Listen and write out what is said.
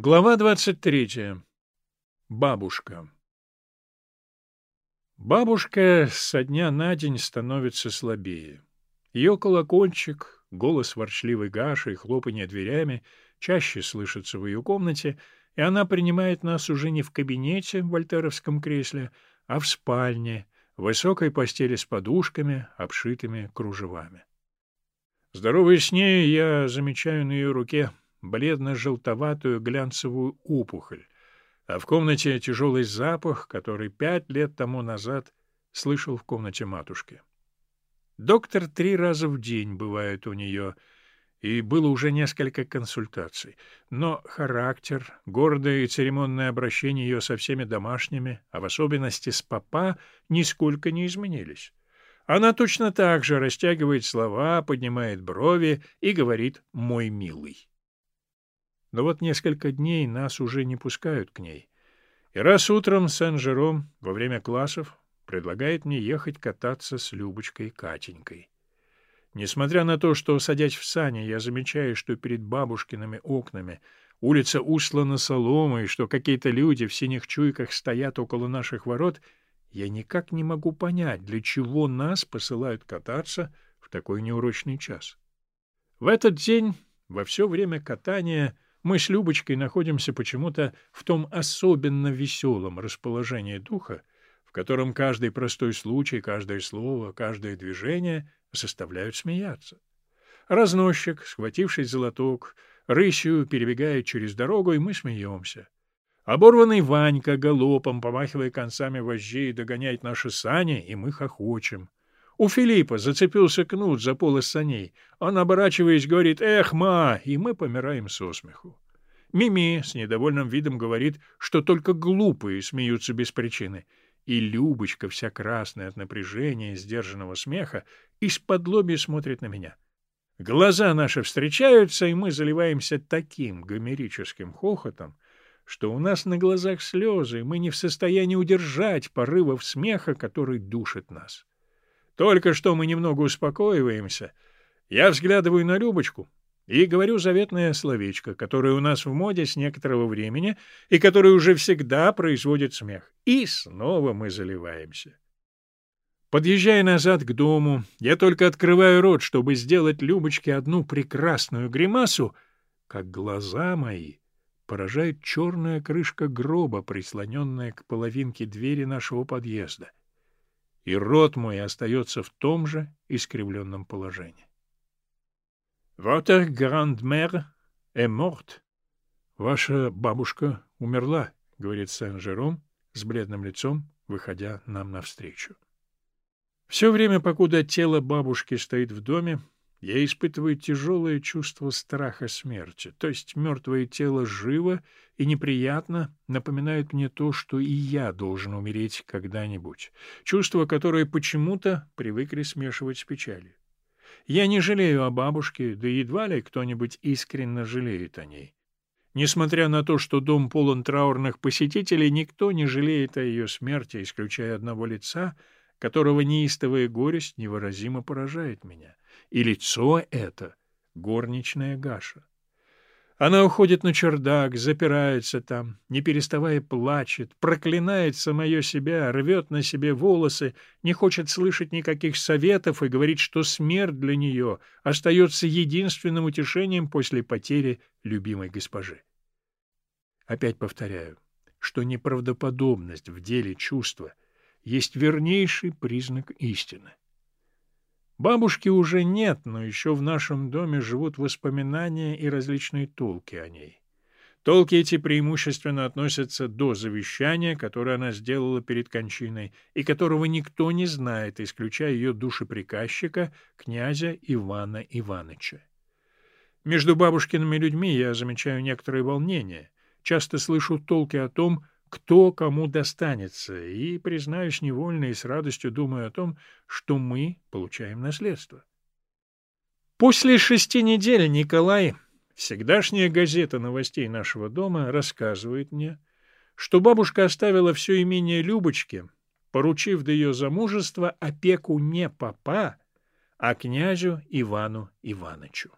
Глава 23. Бабушка. Бабушка со дня на день становится слабее. Ее колокольчик, голос ворчливой Гаши и хлопанье дверями чаще слышатся в ее комнате, и она принимает нас уже не в кабинете в вольтеровском кресле, а в спальне, в высокой постели с подушками, обшитыми кружевами. Здоровый с ней, я замечаю на ее руке бледно-желтоватую глянцевую опухоль, а в комнате тяжелый запах, который пять лет тому назад слышал в комнате матушки. Доктор три раза в день бывает у нее, и было уже несколько консультаций, но характер, гордое и церемонное обращение ее со всеми домашними, а в особенности с папа, нисколько не изменились. Она точно так же растягивает слова, поднимает брови и говорит «мой милый». Но вот несколько дней нас уже не пускают к ней. И раз утром Сен-Жером во время классов предлагает мне ехать кататься с Любочкой Катенькой. Несмотря на то, что, садясь в сани, я замечаю, что перед бабушкиными окнами улица услана соломой, что какие-то люди в синих чуйках стоят около наших ворот, я никак не могу понять, для чего нас посылают кататься в такой неурочный час. В этот день, во все время катания, мы с Любочкой находимся почему-то в том особенно веселом расположении духа, в котором каждый простой случай, каждое слово, каждое движение заставляют смеяться. Разносчик, схватившись золоток, рысью перебегает через дорогу, и мы смеемся. Оборванный Ванька галопом, помахивая концами вожжей, догоняет наши сани, и мы хохочем. У Филиппа зацепился кнут за полос саней. Он, оборачиваясь, говорит «Эх, ма!» и мы помираем со смеху. Мими с недовольным видом говорит, что только глупые смеются без причины. И Любочка, вся красная от напряжения и сдержанного смеха, из-под лоби смотрит на меня. Глаза наши встречаются, и мы заливаемся таким гомерическим хохотом, что у нас на глазах слезы, и мы не в состоянии удержать порывов смеха, который душит нас. Только что мы немного успокоиваемся. Я взглядываю на Любочку и говорю заветное словечко, которое у нас в моде с некоторого времени и которое уже всегда производит смех. И снова мы заливаемся. Подъезжая назад к дому, я только открываю рот, чтобы сделать Любочке одну прекрасную гримасу, как глаза мои поражает черная крышка гроба, прислоненная к половинке двери нашего подъезда и рот мой остается в том же искривленном положении. «Votre grand-mère est morte». «Ваша бабушка умерла», — говорит Сен-Жером с бледным лицом, выходя нам навстречу. Все время, покуда тело бабушки стоит в доме, я испытываю тяжелое чувство страха смерти, то есть мертвое тело живо и неприятно напоминает мне то, что и я должен умереть когда-нибудь, чувство, которое почему-то привыкли смешивать с печалью. Я не жалею о бабушке, да едва ли кто-нибудь искренне жалеет о ней. Несмотря на то, что дом полон траурных посетителей, никто не жалеет о ее смерти, исключая одного лица, которого неистовая горесть невыразимо поражает меня — и лицо это — горничная Гаша. Она уходит на чердак, запирается там, не переставая плачет, проклинает самое себя, рвет на себе волосы, не хочет слышать никаких советов и говорит, что смерть для нее остается единственным утешением после потери любимой госпожи. Опять повторяю, что неправдоподобность в деле чувства есть вернейший признак истины. Бабушки уже нет, но еще в нашем доме живут воспоминания и различные толки о ней. Толки эти преимущественно относятся до завещания, которое она сделала перед кончиной, и которого никто не знает, исключая ее душеприказчика, князя Ивана Иваныча. Между бабушкиными людьми я замечаю некоторые волнения, часто слышу толки о том, кто кому достанется, и, признаюсь невольно и с радостью думаю о том, что мы получаем наследство. После шести недель Николай, всегдашняя газета новостей нашего дома, рассказывает мне, что бабушка оставила все имение Любочке, поручив до ее замужества опеку не папа, а князю Ивану Иванычу.